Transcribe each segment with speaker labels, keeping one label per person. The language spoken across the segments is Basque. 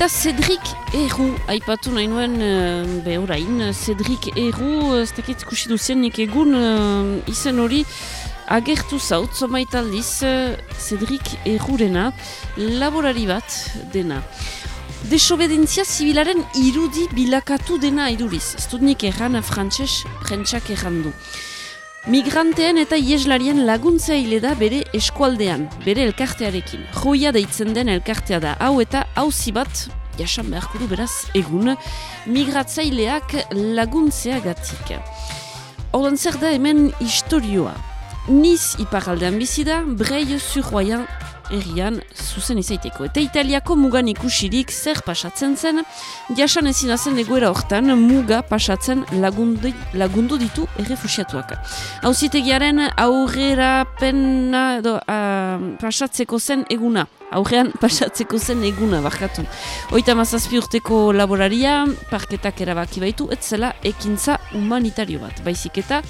Speaker 1: Eta Cedric Eru, aipatu nahi nuen, uh, be orain, Cedric Eru, ez dakit kusi duzien nik egun, uh, izen hori, agertu zaut, zomaitaldiz, uh, Cedric Erurena, laborari bat dena. Desobedentzia zibilaren irudi bilakatu dena iduriz. Ez dut nik erran frantxez prentsak errandu. Migranteen eta ieslarien laguntzaile da bere eskualdean, bere elkartearekin. Joia deitzen den elkartea da, hau eta hauzi bat, jasan beharko du beraz egun, migratzaileak laguntzea gatik. Horren zer da hemen historioa. Niz iparaldean bizi da, brei zurroian errian zuzen izaiteko. Eta Italiako mugan ikusirik zer pasatzen zen, jasan ezin azen egoera hortan muga pasatzen lagundu, lagundu ditu errefusiatuak. Hauzitegiaren aurrera pena do, pasatzeko zen eguna. Aurrean pasatzeko zen eguna, barkatu. Oita mazazpi urteko laboraria, parketak erabaki baitu, ez zela ekintza humanitario bat. Baizik eta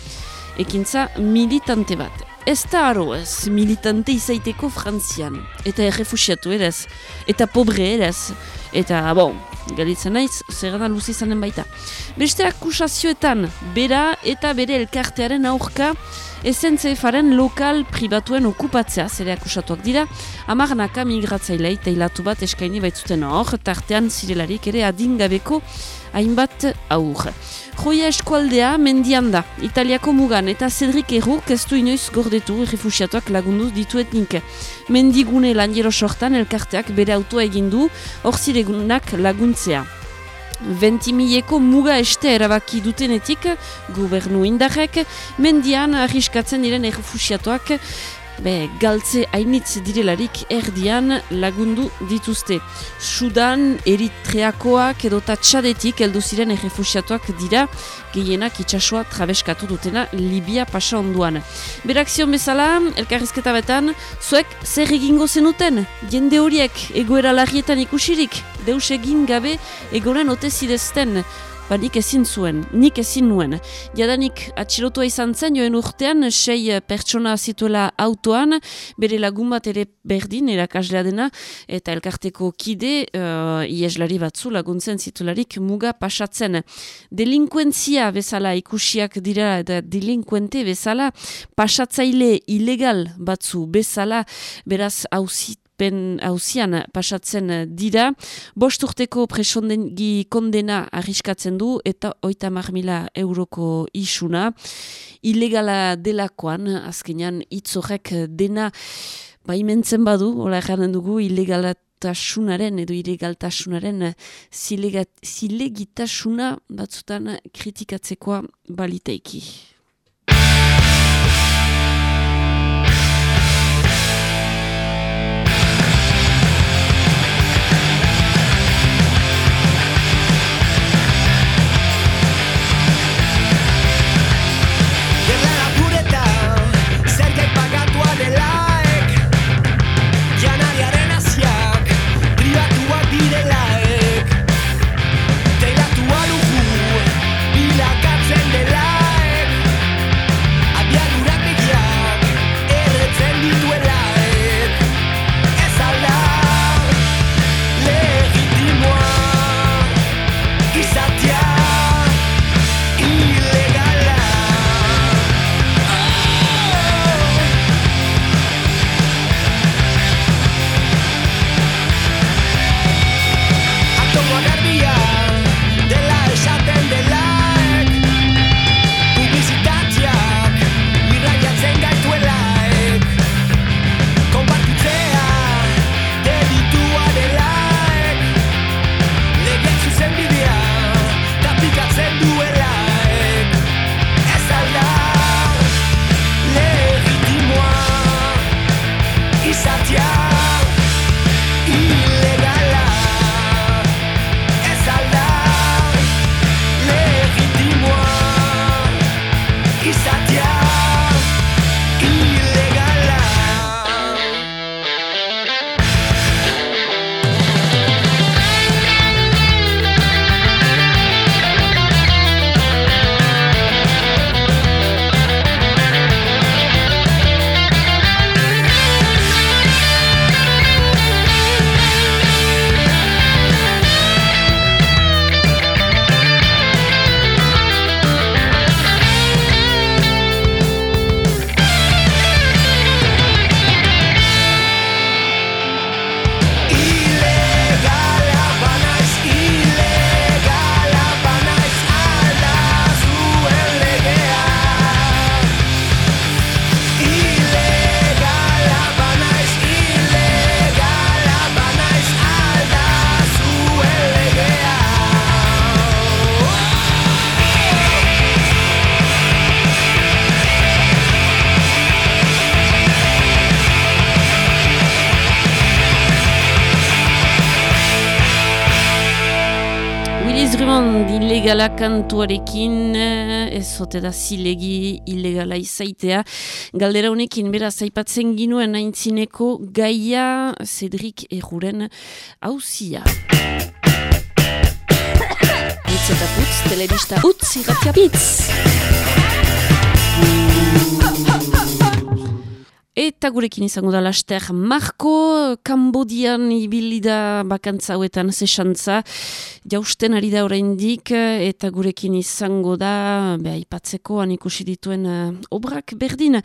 Speaker 1: ekintza militante bat ez da aro ez militante izaiteko frantzian. Eta errefusiatu eraz, eta pobre eraz, eta, bon, galitzen naiz, zer luzi izanen baita. Beste akusazioetan, bera eta bere elkartearen aurka, ezen zefaren lokal pribatuen okupatzea, zere akusatuak dira, amarnaka migratzailei teilatu bat eskaini baitzuten hor, tartean zirelarik ere adingabeko hainbat aur. Joia eskualdea mendian da, Italiako mugan, eta Cedric Erruk ez du inoiz gordetu refusiatuak lagundu dituetnik. Mendigune lan jero sortan elkarteak bere autoa egindu, hor ziregunak laguntzea. Ventimileko muga este erabaki dutenetik, gobernu indarrek, mendian arriskatzen diren errefusiatuak be, galtze hainitz direlarik erdian lagundu dituzte. Sudan, Eritreakoak edo tatxadetik eldu ziren errefusiatuak dira gehienak itxasua trabeskatu dutena Libia pasa onduan. Berakzion bezala, elkarrizketa betan, zuek zer egingo zenuten? Jende horiek egoera larrietan ikusirik? Deus egin gabe egoren otezidezten ba nik ezin zuen, nik ezin nuen. Jadanik atxilotua izan zen, joen urtean, sei pertsona zituela autoan, bere lagun bat ere berdin, erakaslea dena, eta elkarteko kide, uh, ieslari batzu laguntzen zitularik muga pasatzen. Delinkuentzia bezala ikusiak dira, eta delinkuente bezala, pasatzaile ilegal batzu bezala, beraz hauzit pen hauzian pasatzen dira. Bost urteko presondengi kondena arriskatzen du eta oita mila euroko isuna. Ilegala delakoan, azkenean itzorek dena baimentzen badu, hola erranen dugu, ilegala tasunaren edo ilegaltasunaren zilegitasuna batzutan kritikatzekoa baliteiki. Ilegala kantuarekin ez zote da zilegi ilegala izaitea. Galdera honekin bera zaipatzen ginuen aintzineko gaia Cedric Erruren hauzia. Itz eta putz, telebista utz, irratia Eta gurekin izango da laster Marko, Kambodian ibilida bakantza hauetan zesantza, jausten ari da oraindik eta gurekin izango da, beha ipatzeko, ikusi dituen uh, obrak berdin.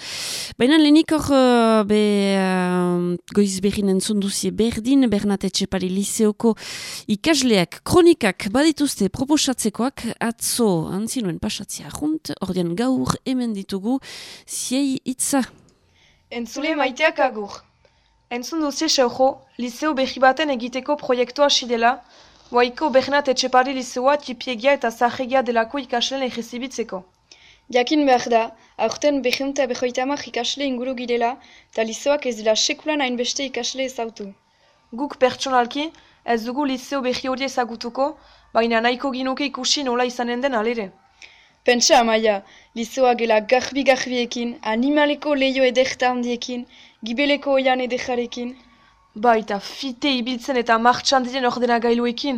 Speaker 1: Baina lehenik hor, uh, be, uh, goiz behin entzunduzie berdin, Bernat Etxepari Liseoko ikasleak, kronikak badituzte proposatzekoak, atzo, antzinuen pasatzea junt, ordean gaur hemen ditugu, ziei itza.
Speaker 2: Entzule maiteak agur. Entzun duzie seujo, liseo behi baten egiteko proiektua sidela, waiko Bernat etxepari liseoa tipiegia eta zahegia delako ikaslen egizibitzeko.
Speaker 3: Jakin behar da, aurten behunta behoitamak ikasle inguru girela, eta liseoak ez dela sekulan hainbeste ikasle ezautu.
Speaker 2: Guk pertsonalki, ez dugu liseo behi hori ezagutuko, baina nahiko ginuke ikusi nola izanen den alere.
Speaker 3: Pentsa amaia, lizoa gela garbi-garbiekin, animaleko leio edekta handiekin, gibeleko oian edejarekin.
Speaker 2: Baita, fite ibiltzen eta martxan diren ordena gailuekin.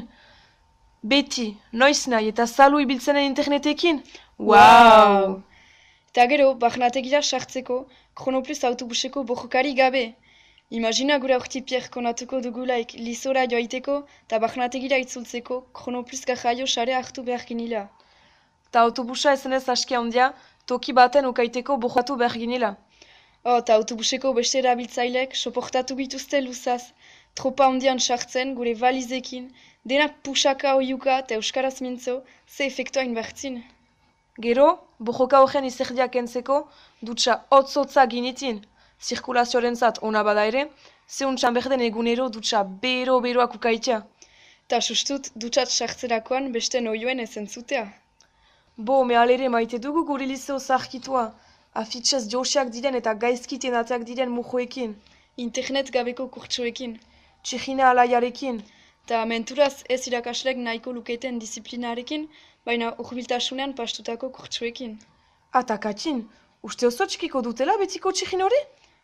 Speaker 2: Beti, noiz nahi eta salu ibiltzenen internetekin.
Speaker 3: Wow! Eta gero, barnategira sartzeko, kronoplus autobuseko bojokari gabe. Imagina gure aurti pier konatuko dugulaik lizora joaiteko eta barnategira itzultzeko kronoplus gajaio sare hartu beharkinila
Speaker 2: ta autobusa ezenez aski handia, toki baten ukaiteko bojatu behar ginela.
Speaker 3: Oh, ta autobuseko beste erabiltzailek soportatu bituzte luzaz, tropa handian sartzen gure valizekin, denak pusaka oiuka eta euskaraz mintzo, ze efektua inbertzin.
Speaker 2: Gero, bojoka horren izerdiak entzeko, dutxa hotz-hotza ginitin, zirkulazioaren zat ona bada ere, zeuntxan berden egunero dutxa bero-beroak ukaitea.
Speaker 3: Ta sustut, dutxat sartzerakoan beste noioen ezen zutea.
Speaker 2: Bo, me alere maite dugu gure lizeo zarkitua. Afitxez josiak diren eta gaizkiten ateak diren mujoekin.
Speaker 3: Internet gabeko kurtsoekin.
Speaker 2: Txekina alaiarekin.
Speaker 3: Ta menturaz ez irakaslek nahiko luketen disiplinarekin, baina urbiltasunean pastutako kurtsoekin.
Speaker 2: Ata katxin, uste oso txikiko dutela betiko txekin hori?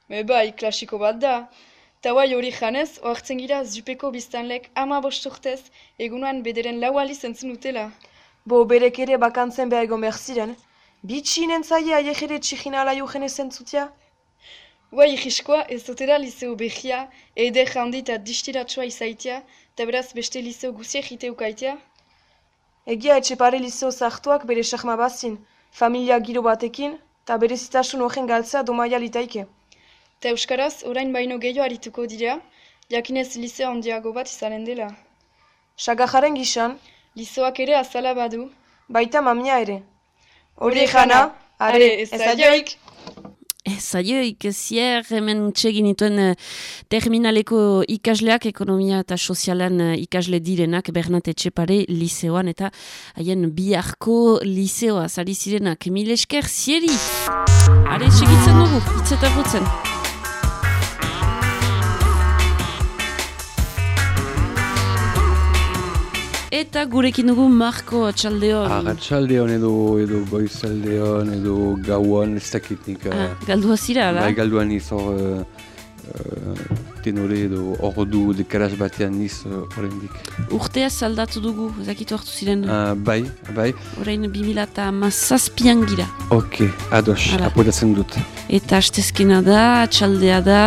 Speaker 3: Me bai, klasiko bat da. Ta bai hori janez, oartzen gira zupeko biztanlek ama bosturtez, egunuan bederen lau aliz dutela.
Speaker 2: Bo berek ere bakantzen behar egon behar ziren. Bitxinen zaie aiek ere txikina ala jugen ezen zutia?
Speaker 3: Bai, jiskoa ez dutera liseo behia, eder handi eta distiratsua izaitia, eta beraz beste liseo guzia jite ukaitia?
Speaker 2: Egia etxepare liseo zartuak bere sakma bazin, familia giro batekin, eta bere zitasun horren galtzea domaia litaike.
Speaker 3: Ta euskaraz, orain baino gehiago arituko dira, jakinez liseo handiago bat izanen dela.
Speaker 2: Sagajaren gizan,
Speaker 3: Lizoak ere azala badu.
Speaker 2: Baita mamia ere. Hori jana, are, ez aioik.
Speaker 1: Ez aioik, zier hemen txegin ituen uh, terminaleko ikasleak, ekonomia eta sozialan uh, ikasle direnak, Bernat Etxepare liseoan eta haien biharko liseoa, zari zirenak, mil esker, zieri! Are, txegitzen dugu, itzetabutzen. Eta gurekin dugu Marko Atxaldeon.
Speaker 4: Ah, Atxaldeon edo, edo Goizaldeon edo Gauan ez dakit nik.
Speaker 1: Ah, galdua zira, da?
Speaker 4: Bai, galduan izor... Uh, tenore edo ordu dekaraz batean niz.
Speaker 1: Uh, Urtea saldatu dugu, ezakitu hartu ziren?
Speaker 4: Uh, bai, bai.
Speaker 1: Horein bimila eta mazazpian gira.
Speaker 4: Ok, ados, apodatzen dut.
Speaker 1: Eta astezkena da, txaldea da.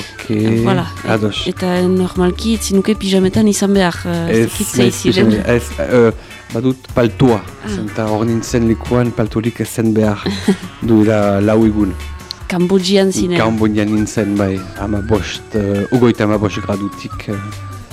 Speaker 4: Ok,
Speaker 1: voilà.
Speaker 4: ados.
Speaker 1: eta normalki etzinuke pijametan izan behar.
Speaker 4: Ez, ez, ez, uh, badut paltoa. Ah. Zenta hor nintzen likuan paltorik ezen behar duela lau egun.
Speaker 1: Kambodjian zinen.
Speaker 4: Kambodjian nintzen, bai, ama bost, uh, ugoita ama bost gradutik, uh,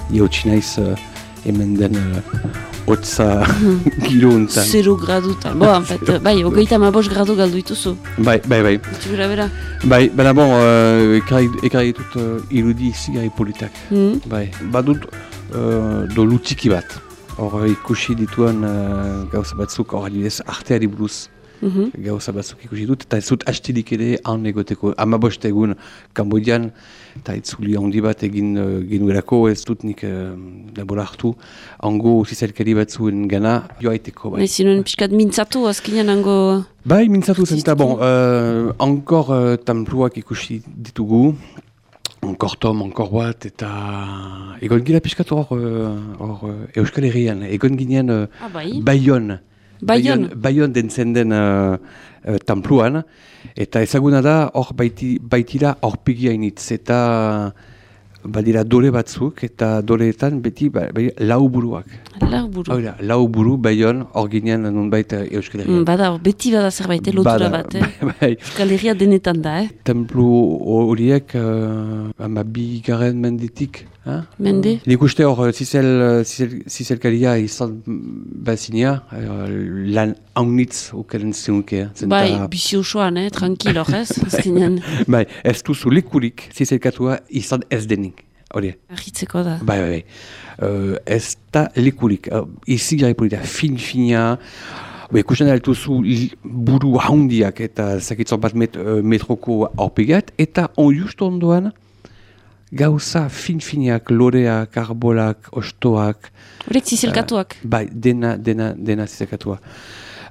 Speaker 4: iotsi naiz, uh, hemen den uh, otza giro untan.
Speaker 1: Zero gradutan, bo, en fait, bai, ugoita ama bost gradu galdu ituzu.
Speaker 4: Bai, bai, bai.
Speaker 1: Itu bera, bera.
Speaker 4: Bai, baina bon, uh, ekarri ditut uh, irudi zigari politak.
Speaker 1: Mm.
Speaker 4: Bai, badut uh, do lutiki bat. Hor ikusi dituen uh, gauza batzuk, hor adibidez, arteari buruz
Speaker 1: Mhm.
Speaker 4: gauza batzuk ikusi dut, eta ez dut hastidik ere han egoteko. Amabost egun Kambodian, eta itzuli handi bat egin uh, genuerako, ez dut nik uh, denbora hartu, hango zizelkeri batzuen gana joaiteko. Bai.
Speaker 1: Nahi zinuen pixkat mintzatu azkenean hango...
Speaker 4: Bai, mintzatu zen, eta bon, uh, ankor uh, tampluak ikusi ditugu, ankor tom, ankor bat, eta egon gira pixkat hor, uh, hor uh, Euskal Herrian, egon ginen uh,
Speaker 1: Ah, bai?
Speaker 4: Bayon.
Speaker 1: Bayon.
Speaker 4: Bayon dentzen den uh, uh, tampluan, eta ezaguna da hor baiti, baitira horpegi hainitz, eta badira dole batzuk, eta doleetan beti ba, bai, lau buruak.
Speaker 1: Lau buru.
Speaker 4: Hau da, lau buru Bayon hor ginen nunbait uh, Euskal Herrian.
Speaker 1: Mm, bada, beti bada zerbait, eh, lotura bat, eh?
Speaker 4: bai, bai.
Speaker 1: Euskal Herria denetan da, eh?
Speaker 4: Templu horiek uh, ama bi garen mendetik. Ha?
Speaker 1: Mende?
Speaker 4: Nik uste hor zizel, zizel, zizelkaria izan bazinia, uh, lan haunitz okeren zenuke. eh, zenta-
Speaker 1: Bai, bizi osoan, eh? Tranquil hor, ez? Azkenean,
Speaker 4: bai, ez duzu likurik zizelkatua izan ez denik. Hori,
Speaker 1: ahitzeko da.
Speaker 4: bai, bai, bai. Uh, ez da likurik. Uh, izi gara polita, fin-fina, Ba, ikusten altuzu buru haundiak eta zakitzon bat met, uh, metroko aurpegat, eta on just ondoan gauza fin-finiak, loreak, arbolak, ostoak,
Speaker 1: Horek zizelkatuak.
Speaker 4: bai, dena, dena, dena zizekatua.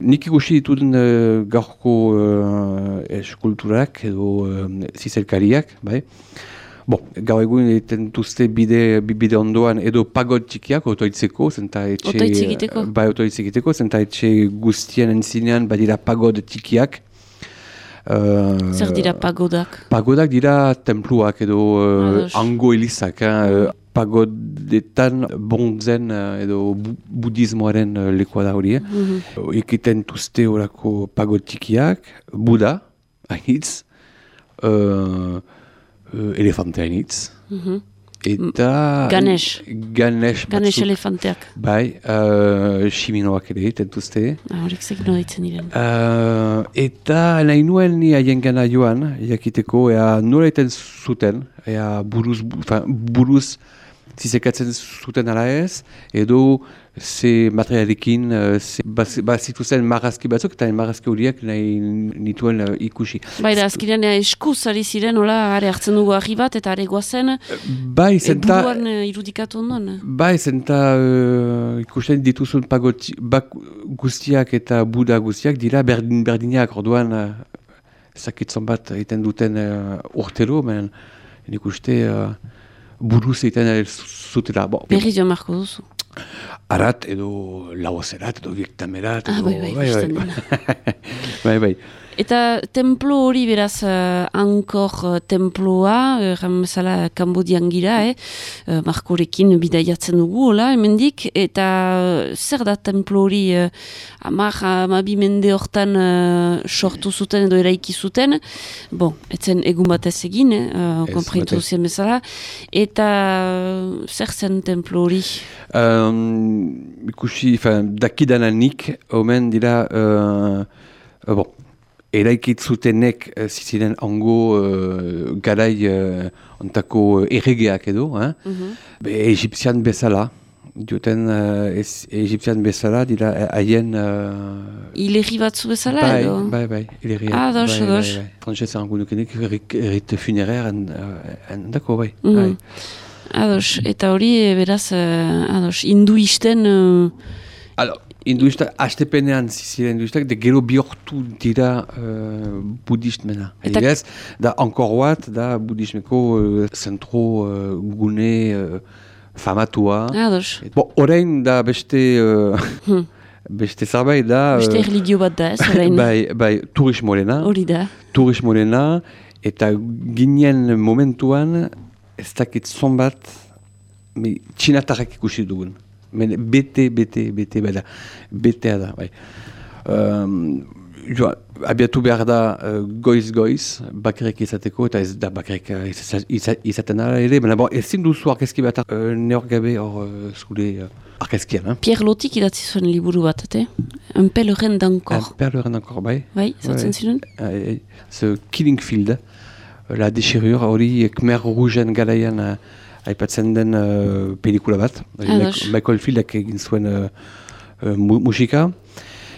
Speaker 4: Nik ikusi dituden uh, gaurko uh, eskulturak edo uh, zizelkariak, bai. Bon, gaur egun egiten duzte bide, bi- bide ondoan edo pagod txikiak otoitzeko, zenta etxe...
Speaker 1: Otoitz egiteko?
Speaker 4: Bai, otoitz egiteko, zenta etxe guztien entzinean badira pagod txikiak. Uh,
Speaker 1: Zer dira pagodak?
Speaker 4: Pagodak dira templuak edo uh,
Speaker 1: Ados.
Speaker 4: ango elizak. Eh? Pagodetan bonzen edo bu budismoaren lekoa da hori. Eh?
Speaker 1: Mhm.
Speaker 4: Ekiten duzte horako pagod txikiak, Buda, hainitz, uh, uh, elefante hainitz,
Speaker 1: Mhm.
Speaker 4: eta...
Speaker 1: Ganesh.
Speaker 4: Ganesh
Speaker 1: Ganesh elefanteak.
Speaker 4: Bai, uh, shiminoak ere egiten duzte.
Speaker 1: Ah, horek zekin ditzen diren.
Speaker 4: Uh, eta nahi nuen ni haien gana joan, jakiteko, ea nola egiten zuten, ea buruz, buruz zizekatzen zuten ala ez, edo ze materialekin, uh, ze, baz, bazituzen marrazki batzuk, eta marrazki horiek nahi nituen uh, ikusi.
Speaker 1: Bai, da, azkenean eh, eskuz ari ziren, hola, are hartzen dugu argi bat, eta are guazen,
Speaker 4: Bai, zenta...
Speaker 1: buruan eh, irudikatu ondoan.
Speaker 4: Bai, zenta uh, ikusten dituzun pagoti, bak guztiak eta buda guztiak dira berdin berdinak orduan uh, zakitzon bat egiten duten uh, urtero, men nik uste uh, buruz egiten zutela. Bo,
Speaker 1: Berri joan marko duzu.
Speaker 4: arat edo lauazerat edo viktamerat.
Speaker 1: Ah,
Speaker 4: edo,
Speaker 1: bai, bai, ikusten dena.
Speaker 4: bai, bai.
Speaker 1: Eta templo hori beraz uh, ankor uh, temploa, erran bezala Kambodian gira, eh? uh, markorekin bidaiatzen dugu, hola, hemendik, eta uh, zer da templo hori uh, amar, amabi mende hortan uh, sortu zuten edo eraiki zuten, bon, etzen egun batez egin, eh? uh,
Speaker 4: batez.
Speaker 1: zien bezala, eta uh, zer zen templo hori?
Speaker 4: Um, ikusi, enfin, dakidananik, omen dira, uh, uh, bon, eraikitzutenek uh, ziziren hango uh, garai uh, ontako erregeak edo, eh? Be, egipzian bezala, dioten uh, ez, egipzian bezala dira eh, haien... Uh,
Speaker 1: Ilerri batzu bezala
Speaker 4: bai,
Speaker 1: edo?
Speaker 4: bai, bai, ileriak.
Speaker 1: Ah, ados,
Speaker 4: bai,
Speaker 1: ados.
Speaker 4: Bai, bai. Frantzez erango nukenik, errit funerer, handako, bai.
Speaker 1: Mhm.
Speaker 4: bai.
Speaker 1: Ados, eta hori eh, beraz, uh, ados, hinduisten... Uh,
Speaker 4: Alors, hinduista, hastepenean ziziren hinduistak, de gero bihurtu dira uh, budistmena.
Speaker 1: Eta-
Speaker 4: Eta... da ankor bat, da budismeko uh, zentro uh, gune uh, famatua.
Speaker 1: ados.
Speaker 4: Bo, orain da beste... Uh,
Speaker 1: Hmm.
Speaker 4: beste zerbait da...
Speaker 1: Beste religio bat da, ez, orain.
Speaker 4: bai, bai, turismorena.
Speaker 1: Hori da.
Speaker 4: turismorena, eta ginen momentuan, ez dakit zon bat, me, txinatarrak ikusi dugun. Men, bete, bete, bete, bada. Betea da, bai. Um, joa, abiatu behar da uh, goiz-goiz, bakarrik izateko, eta ez da bakarrik iza- iza- izaten ala ere, baina bon, ezin duzu arkezki bat uh, neor gabe hor uh, zure uh, arkezkian. Eh?
Speaker 1: Pierre Lotik idatzi zuen liburu bat, ete? Un pelerin d'encor.
Speaker 4: Un perleren encore, bai.
Speaker 1: Bai,
Speaker 4: Ouais.
Speaker 1: ziren?
Speaker 4: Uh, ce Killing Field, uh, la déchirure, hori Khmer Rougen garaian uh, aipatzen den uh, pelikula bat.
Speaker 1: Ados.
Speaker 4: Michael Fieldek egin zuen uh, uh, mu musika.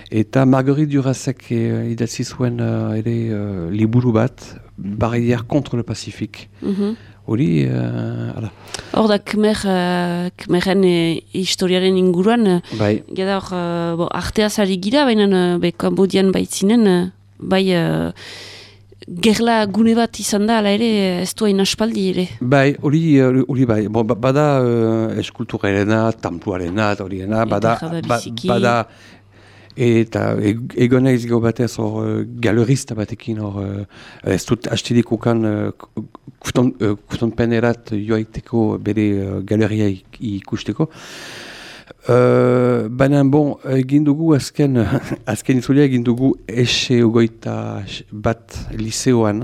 Speaker 4: Eta Marguerite Durazek e, idatzi zuen uh, ere uh, liburu bat, Barrière contre le Pacifique.
Speaker 1: Mhm.
Speaker 4: Hori, uh, ala,
Speaker 1: Hor da, Khmer, uh, Khmeren eh, historiaren inguruan, uh,
Speaker 4: bai,
Speaker 1: geda hor, uh, bo, arteaz ari gira, baina uh, be, Kambodian baitzinen, uh, bai, uh, gerla gune bat izan da, ala ere, ez du hain aspaldi ere.
Speaker 4: bai, hori, uh, hori bai, bon, ba- bada uh, eskulturarena, tampluarena, horiena, bada, ba, bada, eta eg- egon naiz gau batez hor uh, galerista batekin hor, uh, ez dut hastidik ukan uh, kuton, uh, kutonpenerat joaiteko bere uh, galeria ik- ikusteko. Uh, Baina, bon, egin dugu azken, azken itzulia egin dugu ese ogoita bat liseoan.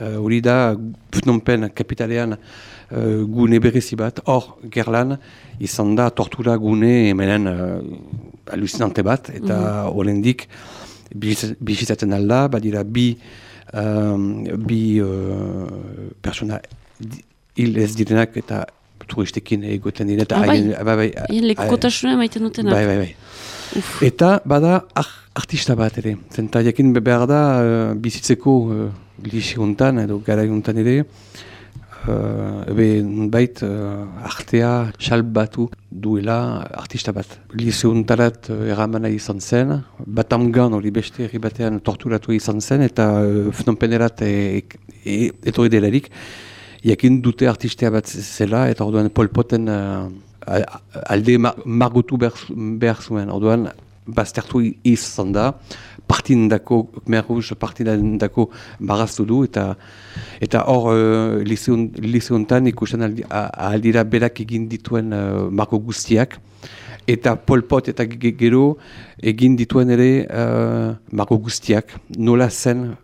Speaker 4: Uh, Hori da, Phnom kapitalean uh, gune berezi bat, hor gerlan, izan da tortura gune hemenen uh, alucinante bat, eta mm bizitatzen alda, badira bi, um, bi uh, persona hil ez direnak eta turistekin egoten dira.
Speaker 1: Ah, bai?
Speaker 4: bai, bai,
Speaker 1: lekukotasuna maiten dutena.
Speaker 4: Bai, bai, bai. Eta bada ar artista bat ere. Zenta jakin be- behar da uh, bizitzeko uh, lixi hontan edo gara hontan ere uh, ebe nunbait uh, artea salbatu duela artista bat. Lize hontarat uh, eramana izan zen, batamgan hori beste herri batean torturatu izan zen eta uh, Phnom Penerat e, e, etorri delarik. Jakin dute artistea bat zela eta orduan Pol Poten uh, a- alde ma- margotu behar, behar zuen. Orduan baztertu izan da, partindako, Khmer Rouge partindako maraztu du eta eta hor uh, liseun- liseuntan ikusten aldi, aldira berak egin dituen uh, margo guztiak. Eta Pol Pot eta ge- gero egin dituen ere uh, margo guztiak. Nola zen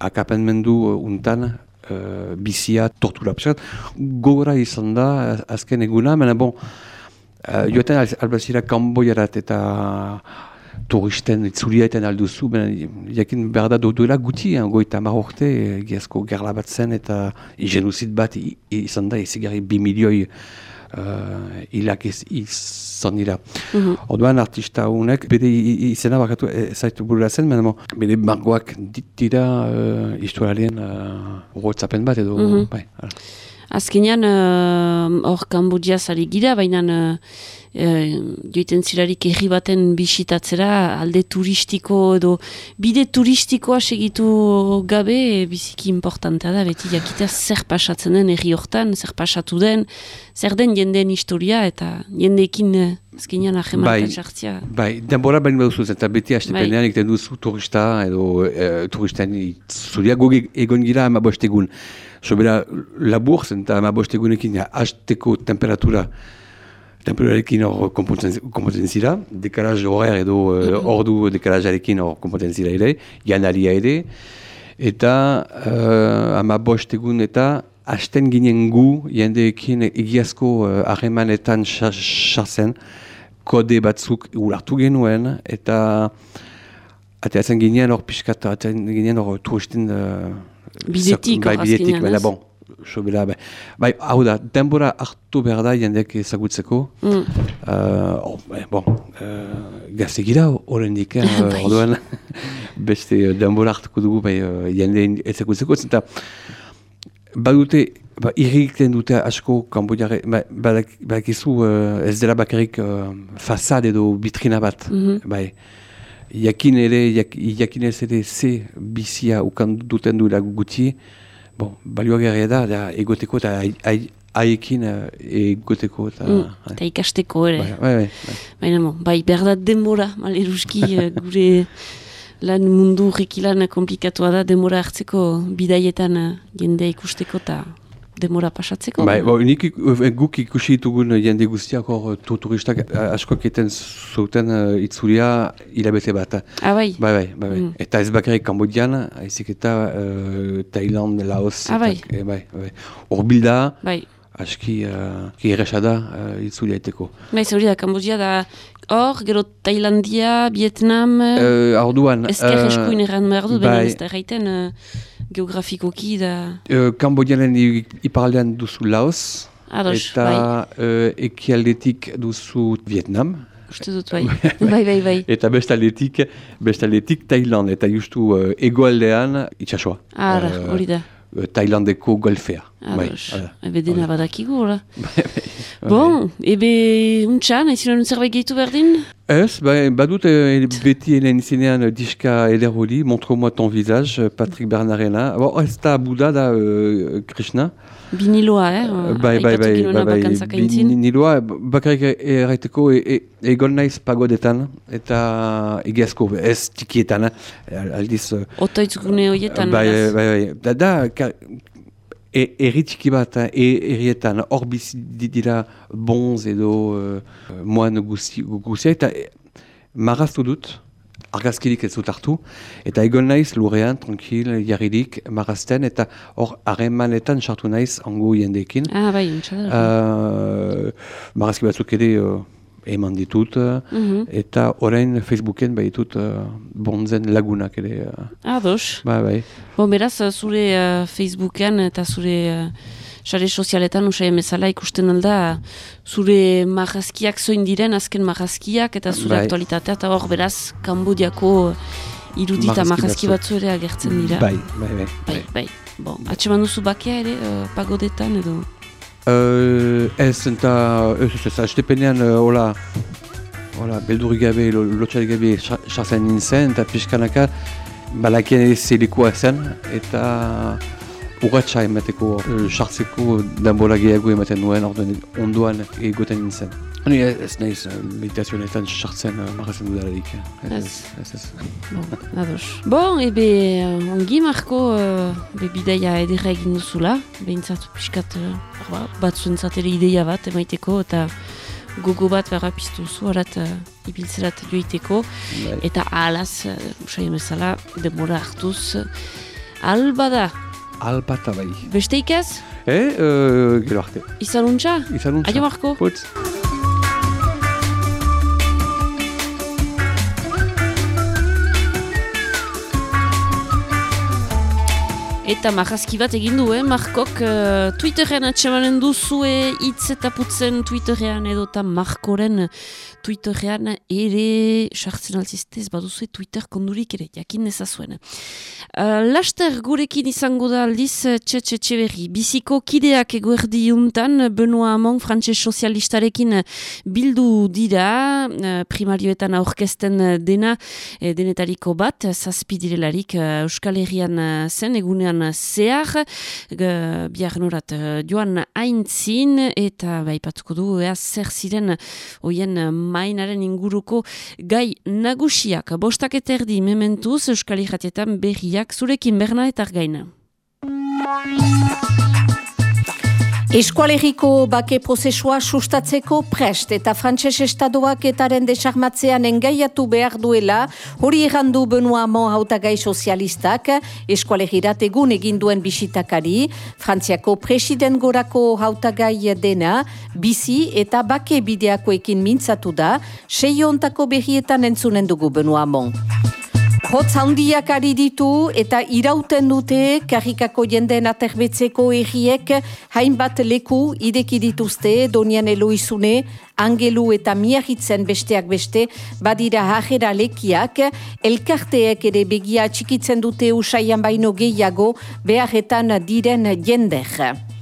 Speaker 4: akapenmendu uh, untan uh, bizia tortura. Piskat, gogora izan da az- azken eguna, baina bon, uh, joaten al- albazira Kamboiarat eta turisten itzuriaeten alduzu, baina jakin behar da du- duela guti, eh, goita hamar urte, eh, egiazko gerla bat zen eta genuzid bat izan da, ezigarri bi milioi uh, hilak ez izan dira. Orduan artista honek, bere izena bakatu ez zaitu burura zen, baina bon, bere margoak dit dira uh, historialien uh, bat edo, bai. hala.
Speaker 1: Azkenean, eh, hor Kambodiaz ari gira, baina uh, joiten zirarik herri baten bisitatzera alde turistiko edo bide turistikoa segitu gabe biziki importantea da, beti jakitea zer pasatzen den herri hortan, zer pasatu den, zer den jendeen historia eta jendeekin uh, azkenean
Speaker 4: Bai.
Speaker 1: ahemanetan sartzea.
Speaker 4: Bai, denbora bain baduzu, eta beti hastepenean
Speaker 1: Bai.
Speaker 4: egiten duzu turista edo e, turisten zuria goge egon gira ama bostegun. Sobera labur zen eta ama bostegunekin hasteko temperatura temperaturarekin hor konpontzen zira, dekalaz horer edo uh, ordu dekalazarekin hor konpontzen zira ere, janaria ere, eta uh, ama bostegun eta hasten ginen gu jendeekin egiazko uh, harremanetan sa- sartzen, kode batzuk ulartu genuen, eta ateatzen ginen hor pixkat, ateatzen ginen hor turisten... Uh,
Speaker 1: Bidetik,
Speaker 4: bai,
Speaker 1: hor
Speaker 4: bidetik,
Speaker 1: azkenean,
Speaker 4: baina
Speaker 1: ez?
Speaker 4: bon, sobera, bai. bai, hau da, denbora hartu behar da jendek ezagutzeko,
Speaker 1: Mm.
Speaker 4: Uh, oh, bai, bon, uh, gazte gira horrendik, eh,
Speaker 1: Bai.
Speaker 4: orduan beste uh, denbora hartuko dugu bai, uh, jendeen ezagutzeko, zenta badute, ba, irrikten dute asko Kambodiare, ba, badak, badakizu uh, ez dela bakarrik uh, fasad edo vitrina bat,
Speaker 1: Mhm.
Speaker 4: bai. Jakin ere, jak, jakin ere ze bizia ukan duten duela guti, bon, balioagarria da, da egoteko eta ai- ai- haiekin uh, egoteko eta...
Speaker 1: Mm,
Speaker 4: bai.
Speaker 1: eta ikasteko ere.
Speaker 4: Bai, bai, bai, bai.
Speaker 1: Baina, bai, behar da denbora, maleruski, eh, gure lan mundu rekilan komplikatua da, denbora hartzeko bidaietan eh, jendea ikusteko eta denbora pasatzeko.
Speaker 4: Bai, bo, nik ik- eh, guk ikusi ditugun jende guztiak hor tu- turistak eh, askoak eten zuten uh, itzulia hilabete bat.
Speaker 1: Ah, bai,
Speaker 4: Bai, bai, bai, bai.
Speaker 1: Mm.
Speaker 4: Eta ez bakarrik Kambodian, haizik eta uh, Thailand, Laos.
Speaker 1: Ah, bai.
Speaker 4: eta, eh, bai, bai. Horbilda,
Speaker 1: bai.
Speaker 4: aski uh, erresa da uh, itzulia eteko.
Speaker 1: Bai, hori da, Kambodja da hor, gero Tailandia, Vietnam, uh,
Speaker 4: Uh, orduan...
Speaker 1: ezker
Speaker 4: eh,
Speaker 1: eskuin erran behar dut, baina
Speaker 4: bai.
Speaker 1: ez da erraiten eh, geografikoki da...
Speaker 4: Uh, Kambodianen i- iparaldean duzu Laos.
Speaker 1: Ados,
Speaker 4: eta
Speaker 1: bai.
Speaker 4: uh, ekialdetik duzu Vietnam.
Speaker 1: uste dut bai. bai, bai, bai.
Speaker 4: Eta bestaletik, bestaletik Thailand, eta justu uh, egoaldean itxasua.
Speaker 1: Ara, hori da.
Speaker 4: Uh, Thailandeko golfea. Bai,
Speaker 1: Ados,
Speaker 4: hala.
Speaker 1: ebe dena badakigu, hola.
Speaker 4: Bai, bai.
Speaker 1: Bon, ebe untxan, ezin zerbait gehitu berdin?
Speaker 4: Ez, ba, badut eh, beti helen izenean diska eder hori, Montre-moi ton visage, Patrick Bernarena. Ez da Buda da uh, Krishna.
Speaker 1: Biniloa, eh?
Speaker 4: bai, bai, bai, bai, bai,
Speaker 1: bakantzak aintzin.
Speaker 4: Bi- niloa, bakarrik erraiteko, e, e, egon naiz pagodetan, eta egiazko, ez tikietan, aldiz...
Speaker 1: horietan,
Speaker 4: bai, bai, bai, da, e, erri txiki bat, e, errietan, hor bizi di- dira bonz edo uh, moan guzi, guzia, eta e, marraztu dut, argazkirik ez dut hartu, eta egon naiz lurrean, tranquil, jarririk, marrazten, eta hor harremanetan sartu naiz ango jendeekin.
Speaker 1: Ah, bai.
Speaker 4: Uh, Marazki batzuk ere uh, eman ditut, uh,
Speaker 1: Mhm.
Speaker 4: eta orain Facebooken baitut uh, bonzen lagunak ere. Uh,
Speaker 1: Ados.
Speaker 4: bai, bai.
Speaker 1: Bon, beraz, uh, zure uh, Facebooken eta zure uh, sare sozialetan usai emezala ikusten alda zure marrazkiak zoin diren, azken marrazkiak eta zure
Speaker 4: Bai.
Speaker 1: aktualitatea, eta hor beraz, Kambodiako irudita
Speaker 4: Marrazki batzuk.
Speaker 1: batzu ere agertzen dira.
Speaker 4: Bai, bai, bai.
Speaker 1: bai. bai. Bon, atseman duzu bakea ere, uh, pagodetan edo...
Speaker 4: Uh, ez, eta, ez, ez, ez, astepenean, uh, hola, hola, beldurik gabe, lo- lotxarik gabe, sa- sartzen nintzen, eta pixkanaka, balakien ere zelikoa zen, eta urratxa emateko, uh, sartzeko denbora gehiago ematen nuen, orduan ondoan egoten nintzen. Ni ez, naiz uh, meditazionetan sartzen uh, marrazen dudalarik. eh. Ez, ez, ez.
Speaker 1: Bon, ados. Bon, ebe, uh, ongi marko, uh, be bidaia edera egin duzula, behintzat pixkat uh, ba, batzuentzat ere ideia bat emaiteko, eta gogo bat berra piztu zu, arat uh, ibiltzerat joiteko,
Speaker 4: Bai.
Speaker 1: eta ahalaz, uh, usai emezala, demora hartuz, uh, alba da,
Speaker 4: Alpata bai.
Speaker 1: besteik ez,
Speaker 4: Eh, uh, gero arte.
Speaker 1: izan untxa?
Speaker 4: Izan untza.
Speaker 1: Aio marko?
Speaker 4: Putz.
Speaker 1: Eta marrazki bat egin du, eh? Markok uh, Twitterrean atxemanen duzue hitz eta putzen Twitterrean edo eta Markoren Twitterrean ere sartzen altziztez baduzue Twitter kondurik ere, jakin ezazuen. Uh, laster gurekin izango da aldiz txe txe berri. Biziko kideak eguerdi juntan, Benoa Amon, frantses sozialistarekin bildu dira, uh, primarioetan aurkezten dena, denetariko bat, zazpi direlarik eh, Euskal Herrian eh, zen, egunean zehar, uh, bihar norat eh, joan aintzin, eta baipatuko du, ea zer ziren hoien mainaren inguruko gai nagusiak. Bostak eta erdi mementuz Euskal Herratietan berriak zurekin berna eta argaina.
Speaker 5: Eskualeriko bake prozesua sustatzeko prest eta frantses estadoak etaren desarmatzean engaiatu behar duela, hori errandu Benoa Mo hautagai sozialistak, eskualegirat egun eginduen bisitakari, Frantziako president gorako hautagai dena, bizi eta bake bideakoekin mintzatu da, sei ontako berrietan entzunen dugu Benoa Mon. Hotz handiak ari ditu eta irauten dute karrikako jendeen aterbetzeko erriek hainbat leku ideki dituzte Donian Eloizune, Angelu eta Miahitzen besteak beste badira hajera lekiak, elkarteek ere begia txikitzen dute usaian baino gehiago beharretan diren jender.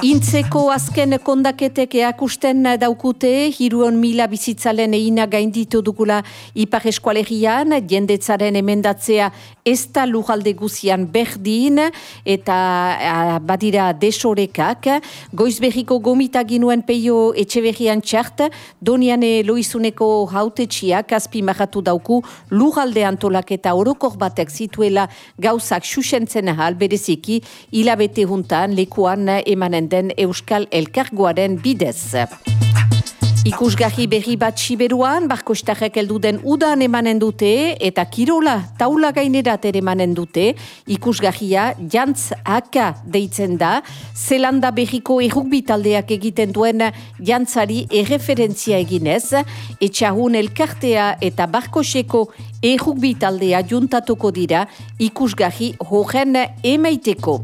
Speaker 5: Intzeko azken kondaketek eakusten daukute, hiruon mila bizitzalen eina gainditu dugula ipar eskualegian, jendetzaren emendatzea ez da lujalde guzian berdin, eta a, badira desorekak. Goiz berriko gomita ginuen peio etxe berrian txart, doniane loizuneko hautetxiak azpi marratu dauku lujalde antolak eta orokor batek zituela gauzak xuxentzen ahal bereziki hilabete juntan lekuan emanen den Euskal Elkargoaren bidez. Ikusgarri berri bat siberuan, barkostarrek heldu den udan emanen dute, eta kirola taula gainerat ere emanen dute, ikusgarria jantz aka deitzen da, zelanda berriko errukbi taldeak egiten duen jantzari erreferentzia eginez, etxahun elkartea eta barkoseko errukbi taldea juntatuko dira ikusgarri horren emaiteko.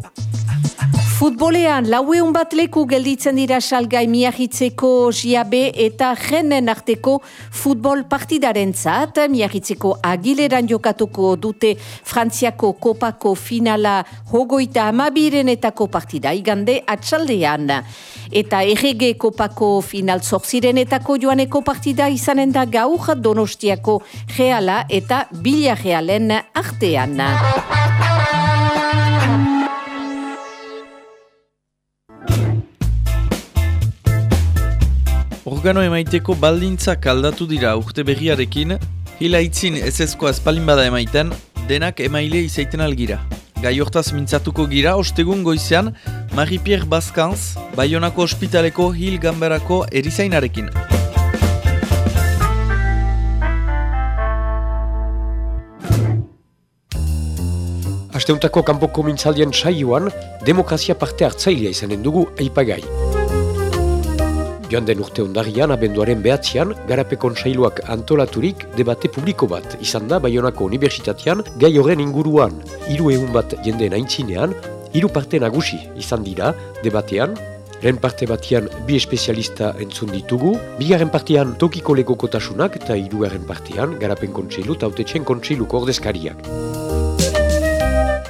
Speaker 5: Futbolean, laueun bat leku gelditzen dira salgai miahitzeko jiabe eta jenen arteko futbol partidaren zat. Miahitzeko agileran jokatuko dute Frantziako kopako finala hogoita amabirenetako partida igande atxaldean. Eta errege kopako final zorzirenetako joaneko partida izanen da gaur donostiako reala eta bila realen artean.
Speaker 6: Organo emaiteko baldintzak aldatu dira urte berriarekin, hila itzin ez ezko azpalin bada emaiten, denak emaile izaiten algira. Gai hortaz mintzatuko gira, ostegun goizean, Marie-Pierre Baskanz, Bayonako ospitaleko hil gamberako erizainarekin.
Speaker 7: Asteuntako kanpoko mintzaldien saioan, demokrazia parte hartzailea izanen dugu aipagai. Joan den urte ondarian, abenduaren behatzean, garape kontsailuak antolaturik debate publiko bat. Izan da, Bayonako Unibertsitatean, gai horren inguruan, hiru egun bat jendeen aintzinean, hiru parte nagusi izan dira, debatean, Lehen parte batean bi espezialista entzun ditugu, bigarren partean tokiko legokotasunak eta hirugarren partean garapen kontseilu eta autetxen kontseiluko ordezkariak.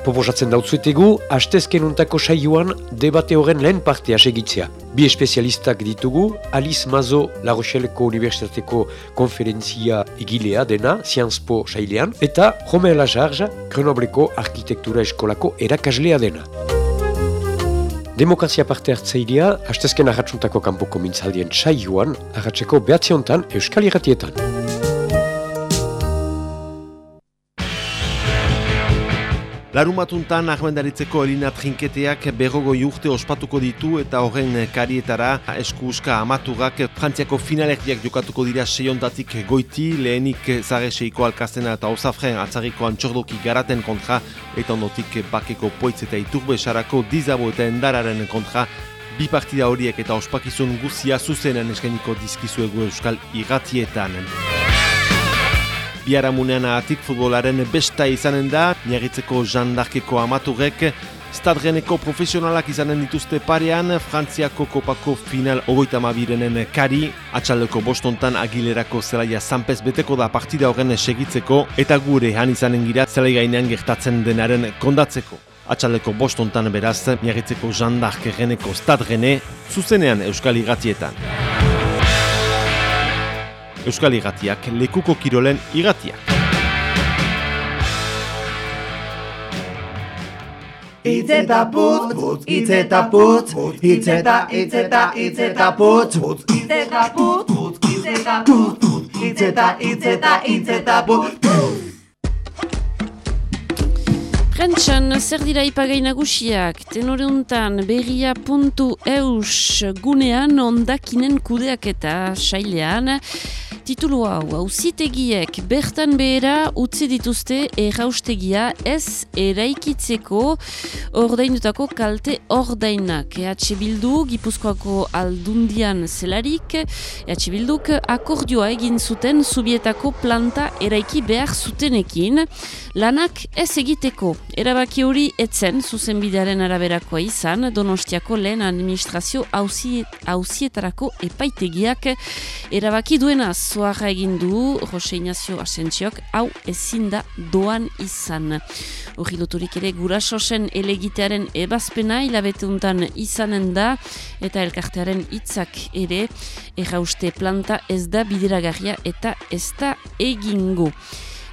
Speaker 7: Proposatzen dautzuetegu, hastezken untako saioan debate horren lehen partea segitzea. Bi espezialistak ditugu, Alice Mazo La Rocheleko Universitateko konferentzia egilea dena, Sciences Po sailean, eta Romain Lajarja, Grenobleko Arkitektura Eskolako erakaslea dena. Demokrazia parte hartzailea, hastezken ahatsuntako kanpoko mintzaldien saioan, ahatzeko behatziontan Euskal Iratietan.
Speaker 8: Larumatuntan ahmendaritzeko Elina Trinketeak berrogoi urte ospatuko ditu eta horren karietara eskuuska amatugak Frantziako finalerdiak jokatuko dira seiontatik goiti, lehenik zareseiko alkazena eta osafren atzariko antxordoki garaten kontra eta ondotik bakeko poitz eta iturbe sarako dizabo eta endararen kontra bi partida horiek eta ospakizun guzia zuzenen eskainiko dizkizuegu euskal irratietan. Biaramunean atik futbolaren besta izanen da, miagitzeko jandarkeko amaturek, stadreneko profesionalak izanen dituzte parean, Frantziako kopako final ogoita mabirenen kari, atxaldeko bostontan agilerako zelaia zanpez beteko da partida horren segitzeko, eta gure han izanen gira zelai gainean gertatzen denaren kondatzeko. Atxaldeko bostontan beraz, miagitzeko jandarkereneko stadrene, zuzenean Euskal Igatietan. Euskal Igatiak, lekuko kirolen igatiak.
Speaker 9: Itzeta putz, putz, itzeta putz, itzeta, itzeta, itzeta putz, putz, itzeta putz, putz, itzeta putz, itzeta, itzeta, itzeta putz,
Speaker 1: Prentxan, zer dira ipagai nagusiak, tenore untan berria.eus gunean ondakinen kudeak eta sailean, titulu hau, hauzitegiek bertan behera utzi dituzte erraustegia ez eraikitzeko ordaindutako kalte ordainak. EH Bildu, Gipuzkoako aldundian zelarik, EH Bilduk akordioa egin zuten zubietako planta eraiki behar zutenekin, lanak ez egiteko. Erabaki hori etzen zuzenbidearen araberakoa izan, Donostiako lehen administrazio hauzietarako epaitegiak erabaki duenaz zoarra egin du Jose Ignacio Asentziok hau ezin da doan izan. Hori loturik ere gurasosen elegitearen ebazpena hilabete untan izanen da eta elkartearen hitzak ere errauste planta ez da bideragarria eta ez da egingo.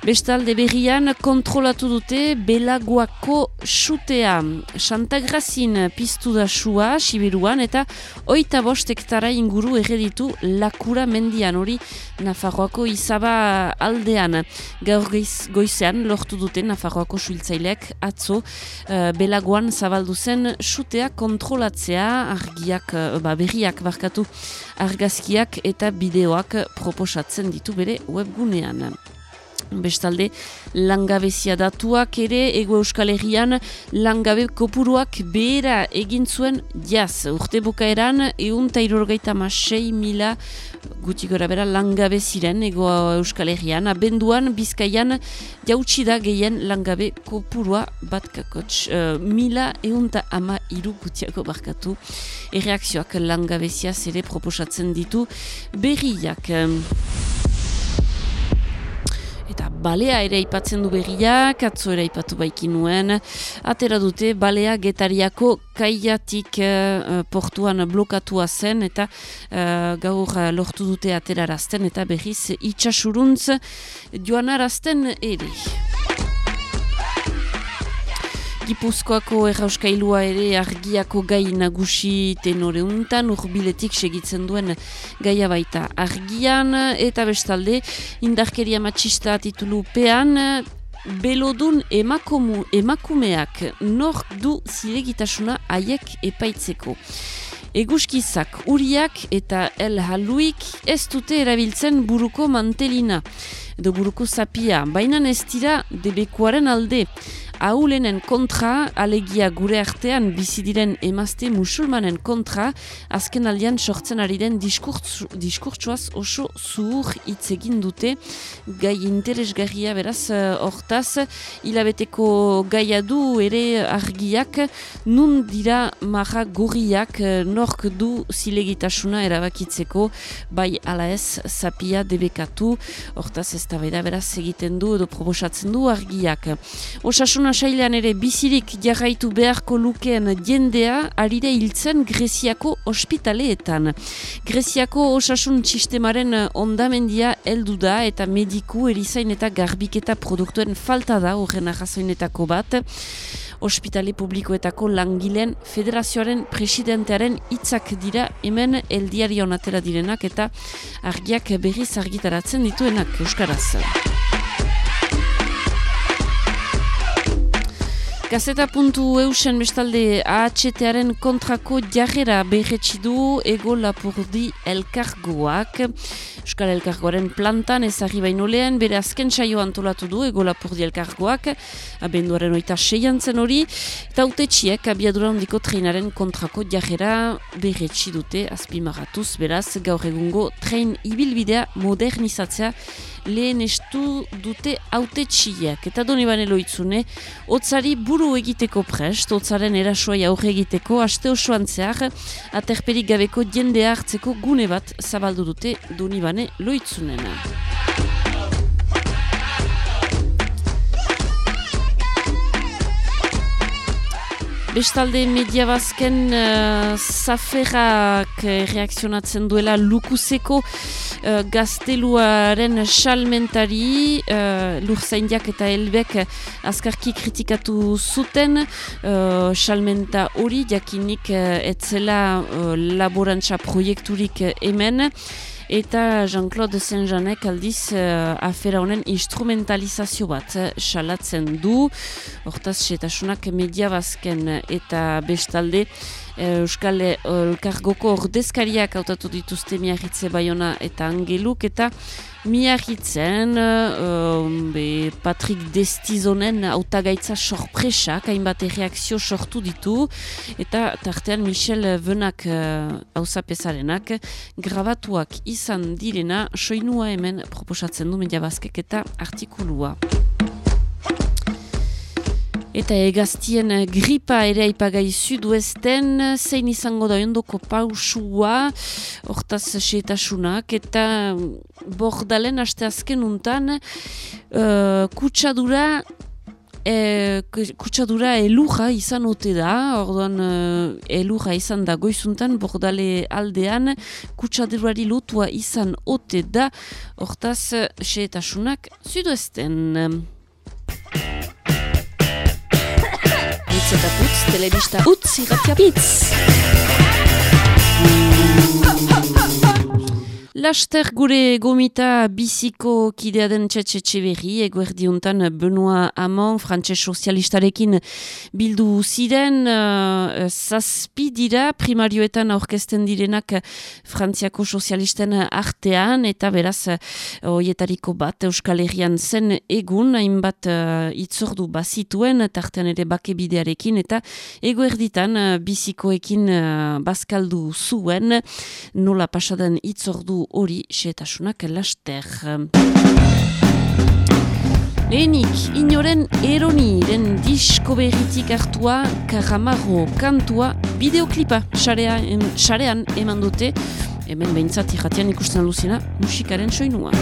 Speaker 1: Bestalde berrian kontrolatu dute Belaguako sutea. Santagrazin piztu da sua, Sibiruan, eta oita bostektara inguru erreditu lakura mendian hori Nafarroako izaba aldean. Gaur goizean lortu dute Nafarroako suiltzaileak atzo uh, Belaguan zabaldu zen sutea kontrolatzea argiak, uh, ba, berriak barkatu argazkiak eta bideoak proposatzen ditu bere webgunean. Bestalde, langabezia datuak ere, ego euskal herrian, langabe kopuruak behera egin zuen jaz. Urte bukaeran, egun ta irorgaita ma sei mila guti gora bera langabe ziren ego Euskal Herrian, abenduan bizkaian jautsi da gehien langabe kopurua bat kakotx. Uh, mila eunta ama iru gutiako barkatu. Erreakzioak langabezia zere proposatzen ditu berriak. Balea ere aipatzen du berriak, atzo ere aipatu baikin nuen. Atera dute, balea getariako kaiatik uh, portuan blokatua zen eta uh, gaur uh, lortu dute aterarazten eta berriz itxasuruntz joanarazten ere. Gipuzkoako errauskailua ere argiako gai nagusi tenore untan, urbiletik segitzen duen gaia baita. Argian, eta bestalde, indarkeria matxista titulupean, belodun emakumu, emakumeak nor du zilegitasuna haiek epaitzeko. Eguskizak, uriak eta el haluik ez dute erabiltzen buruko mantelina, edo buruko zapia, baina ez dira debekuaren alde haulenen kontra, alegia gure artean bizi diren emazte musulmanen kontra, azken aldean sortzen ari den diskurtsuaz oso zuhur hitz egin dute, gai interesgarria beraz eh, hortaz, hilabeteko gaia du ere argiak, nun dira marra gorriak eh, nork du zilegitasuna erabakitzeko, bai ala ez zapia debekatu, hortaz ez da beraz egiten du edo proposatzen du argiak. Osasun Osasuna sailean ere bizirik jarraitu beharko lukeen jendea arire hiltzen Greziako ospitaleetan. Greziako osasun sistemaren ondamendia heldu da eta mediku erizain eta garbiketa produktuen falta da horren arrazoinetako bat. Ospitale publikoetako langileen federazioaren presidentearen hitzak dira hemen eldiari onatera direnak eta argiak berriz argitaratzen dituenak Euskaraz. Gazeta puntu eusen bestalde AHTaren kontrako jarrera behetsi du ego lapurdi elkargoak. Euskal elkargoaren plantan ezagri baino lehen bere azken saio antolatu du ego lapurdi elkargoak. Abenduaren oita seian zen hori. Eta utetxiek abiadura hondiko treinaren kontrako jarrera behetsi dute azpimaratuz beraz gaur egungo trein ibilbidea modernizatzea lehen estu dute haute txileak. Eta doni bane loitzune, otzari buru egiteko prest, otzaren erasoa aurre egiteko, aste osoan zehar, aterperik gabeko jende hartzeko gune bat zabaldu dute doni bane loitzunena. Bestalde media bazken uh, zaferrak uh, reakzionatzen duela lukuzeko uh, gazteluaren salmentari uh, lur zaindiak eta helbek azkarki kritikatu zuten uh, salmenta hori jakinik uh, etzela uh, laborantza proiekturik hemen eta Jean-Claude Saint-Jeanek aldiz uh, afera honen instrumentalizazio bat uh, salatzen du, hortaz setasunak media bazken eta bestalde Euskal Elkargoko ordezkariak hautatu dituzte miarritze baiona eta angeluk eta miarritzen uh, be Patrick Destizonen autagaitza sorpresak hainbat erreakzio sortu ditu eta tartean Michel Venak hausapezarenak uh, grabatuak izan direna soinua hemen proposatzen du media bazkek eta artikulua. Eta egaztien gripa ere aipagai zuduesten, zein izango da ondoko pausua, hortaz seetasunak, eta bordalen aste azken untan, uh, kutsadura, E, kutsadura eluja izan ote da, orduan e, eluja izan da goizuntan, bordale aldean, kutsadurari lotua izan ote da, hortaz, seetasunak, zuduesten. Itz eta putz, telebista utz, irratia bitz. Laster gure gomita biziko kidea den txetxe berri, eguerdiuntan Benoa Amon, frantxez sozialistarekin bildu ziren, uh, zazpi dira primarioetan aurkezten direnak frantziako sozialisten artean, eta beraz, hoietariko bat Euskal Herrian zen egun, hainbat uh, itzordu bazituen, tartean ere bake bidearekin, eta eguerditan uh, bizikoekin uh, bazkaldu zuen, nola pasaden itzordu hori xetasunak laster. Lehenik, inoren eroniren disko berritik hartua Karamarro kantua bideoklipa xarean, xarean eman dute hemen behintzat irratian ikusten aluzina musikaren soinua.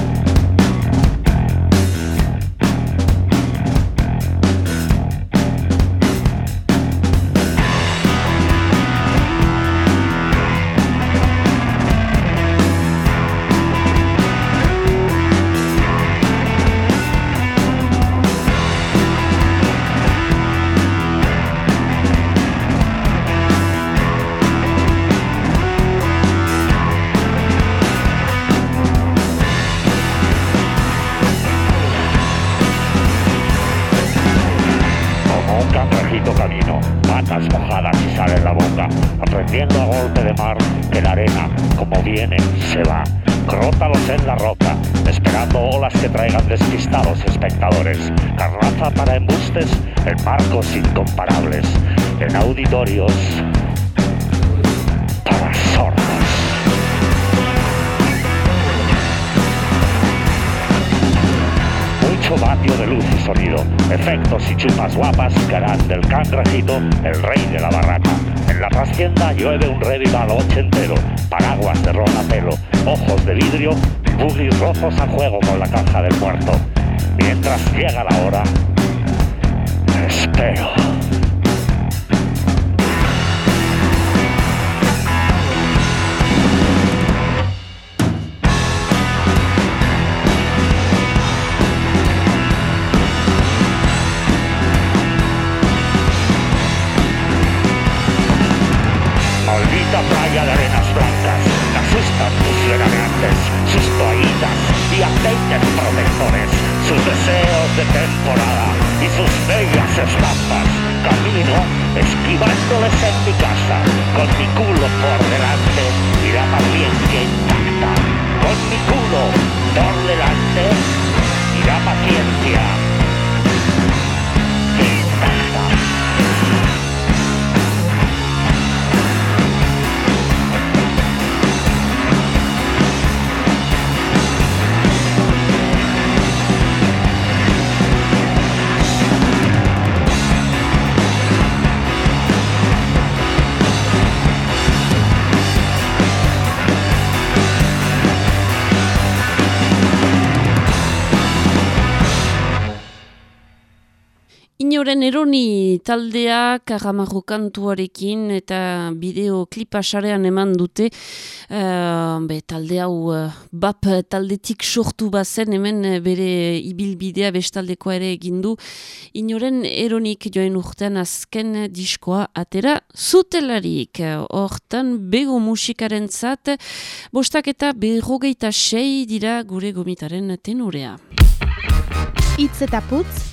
Speaker 10: Mar que la arena, como viene, se va. Crótalos en la roca, esperando olas que traigan despistados espectadores. Carraza para embustes en marcos incomparables, en auditorios para sordos. Mucho vatio de luz y sonido, efectos y chupas guapas que harán del cangrejito el rey de la barraca. En la trastienda llueve un revival ochentero, paraguas de pelo, ojos de vidrio, buggies rojos a juego con la caja del muerto. Mientras llega la hora, espero. Esquivándoles en mi casa, con mi culo por delante y la paciencia intacta. Con mi culo por delante y la paciencia
Speaker 1: Inoren eroni taldea Karamarro kantuarekin eta bideoklipa sarean eman dute. Uh, be, talde hau uh, bap taldetik sortu bazen hemen eh, bere ibilbidea bestaldekoa ere egin du. Inoren eronik joen urtean azken diskoa atera zutelarik. Hortan bego musikaren zat bostak eta berrogeita sei dira gure gomitaren tenorea.
Speaker 11: Itz eta putz,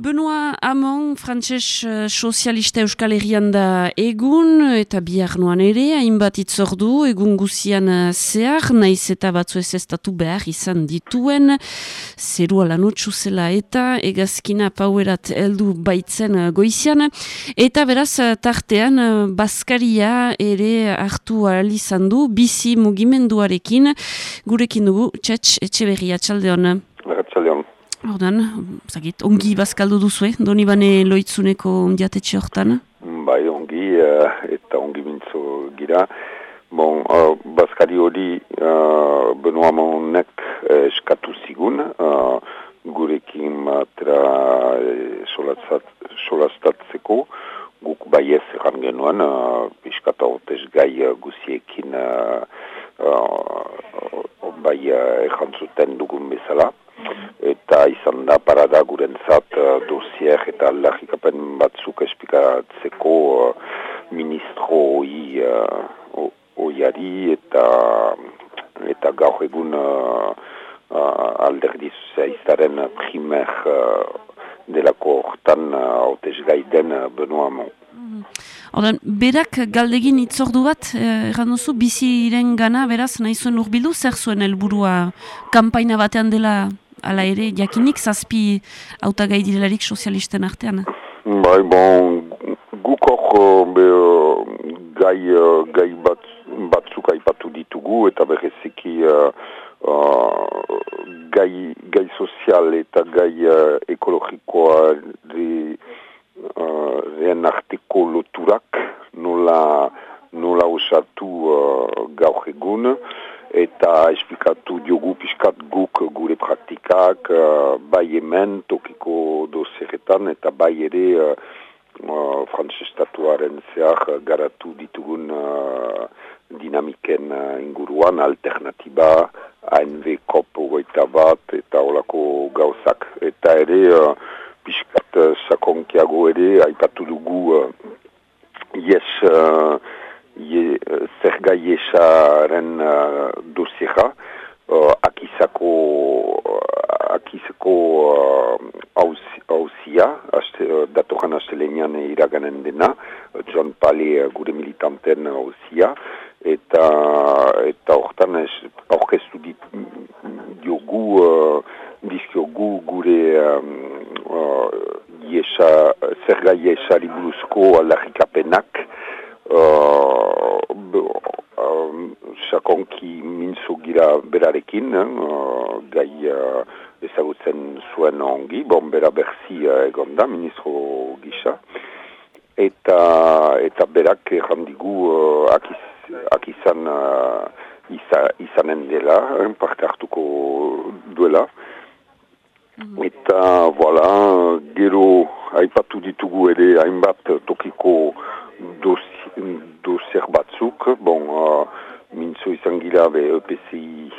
Speaker 1: Benoa Amon, frantses uh, sozialista Euskal Herrian da egun, eta bihar noan ere, hainbat itzordu, egun guzian uh, zehar, naiz eta batzu ez eztatu behar izan dituen, zeru alanotxu zela eta egazkina pauerat heldu baitzen uh, goizian, eta beraz tartean Baskaria ere hartu ahal izan du, bizi mugimenduarekin, gurekin dugu, txetx, etxe berri, atxalde. Ordan, zagit, ongi bazkaldu duzue, doni bane loitzuneko diatetxe hortan?
Speaker 12: Bai, ongi, uh, eta ongi mintzo gira. Bon, uh, bazkari hori uh, Benoa Monek uh, eskatu zigun, uh, gurekin batera uh, solaztatzeko, guk bai ez erran genuen, uh, piskata hotez gai uh, guziekin uh, uh, bai uh, errantzuten dugun bezala. Eta izan da parada gurentzat uh, dosier eta aldarrikapen batzuk espikatzeko uh, ministro hoi uh, oiari eta eta gaur egun uh, uh, alderdi sozialistaren primer uh, delako hortan hautez uh, uh, Benoa Mon.
Speaker 1: Ordan, berak galdegin itzordu bat, erran duzu, biziren gana, beraz, nahi zuen urbildu, zer zuen helburua kanpaina batean dela ala ere, jakinik zazpi autagai direlarik sozialisten artean?
Speaker 12: Bai, bon, guk hor be, uh, gai, uh, gai bat, batzuk aipatu ditugu eta bereziki uh, uh, gai, gai sozial eta gai uh, ekologikoa de, uh, arteko loturak nola, nola osatu uh, gaur egun eta esplikatu diogu piskat guk gure praktikak uh, bai hemen tokiko dozerretan eta bai ere uh, uh, frantzestatuaren zehar garatu ditugun uh, dinamiken uh, inguruan alternatiba ANV COP goita bat eta olako gauzak. Eta ere uh, piskat uh, sakonkiago ere aipatu dugu uh, yes uh, ye, zerga iesaren uh, dosiera, uh, akizako, uh, akizako hauzia, uh, datoran astelenean iraganen dena, John Pale uh, gure militanten hauzia, eta eta hortan aurkeztu dit diogu uh, dizkiogu gure um, uh, iesa, zerga iesari buruzko aldarrikapenak uh, sakonki minzo gira berarekin, uh, gai uh, ezagutzen zuen ongi, bon bera berzi uh, egon da, ministro gisa, eta, eta berak errandigu uh, akiz, akizan uh, isa, izanen dela, parte hartuko duela, Eta, voilà, gero haipatu ditugu ere hainbat tokiko dozier batzuk, bon, uh, mintzo izan gila be EPCI,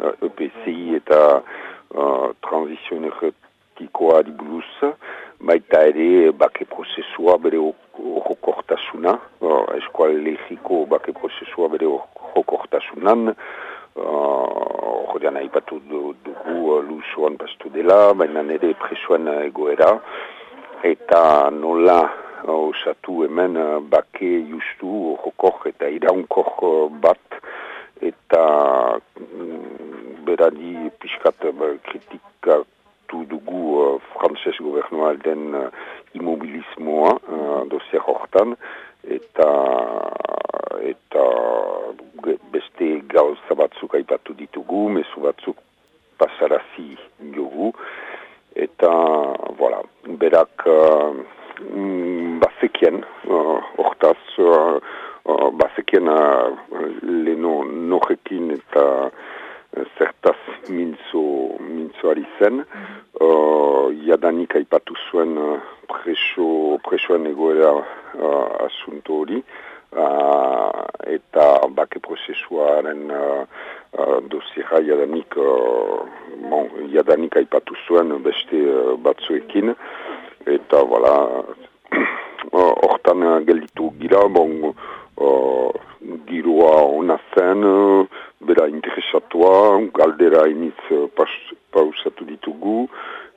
Speaker 12: uh, EPCI eta uh, transizio energetikoa dibuluz, baita ere bake prozesua bere hokortasuna, uh, eskual lehiko bake prozesua bere hokortasunan, Horrean uh, haipatu dugu uh, lusoan pastu dela, baina nire presoan egoera, eta nola osatu hemen uh, bake justu jokor eta iraunkor uh, bat eta mm, beradi piskat uh, kritikatu dugu uh, frantzes gobernual den uh, immobilismoa uh, dosier hortan eta eta beste gauza batzuk aipatu ditugu, mesu batzuk pasarazi jogu eta voilà, berak uh, Mm, bazekien, uh, hortaz, uh, uh, bazekien uh, leno norekin eta uh, zertaz mintzo, mintzo ari zen. Uh, jadanik aipatu zuen uh, preso, presoen egoera uh, asunto hori. Uh, eta bake prozesuaren uh, uh, dosiera jadanik, uh, bon, jadanik aipatu zuen beste uh, batzuekin eta voilà hortan uh, gelditu gira bon uh, giroa ona zen uh, bera interesatua galdera iniz uh, pausatu ditugu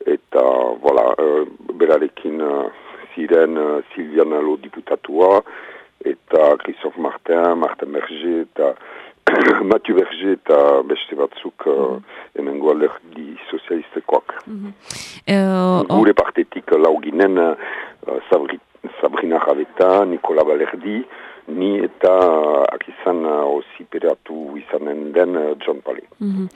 Speaker 12: eta voilà uh, berarekin uh, ziren uh, Silviana Lo diputatua eta Christophe Martin, Martin Berger eta Mathieu Berger eta beste batzuk uh, emengo alderdi sozialistekoak. Mm -hmm. uh, Gure partetik lauginen uh, Sabrina Raveta, Nicola Balerdi, ni eta uh, akizan uh, oziperatu izanen den uh, John Pale.
Speaker 1: Mm -hmm.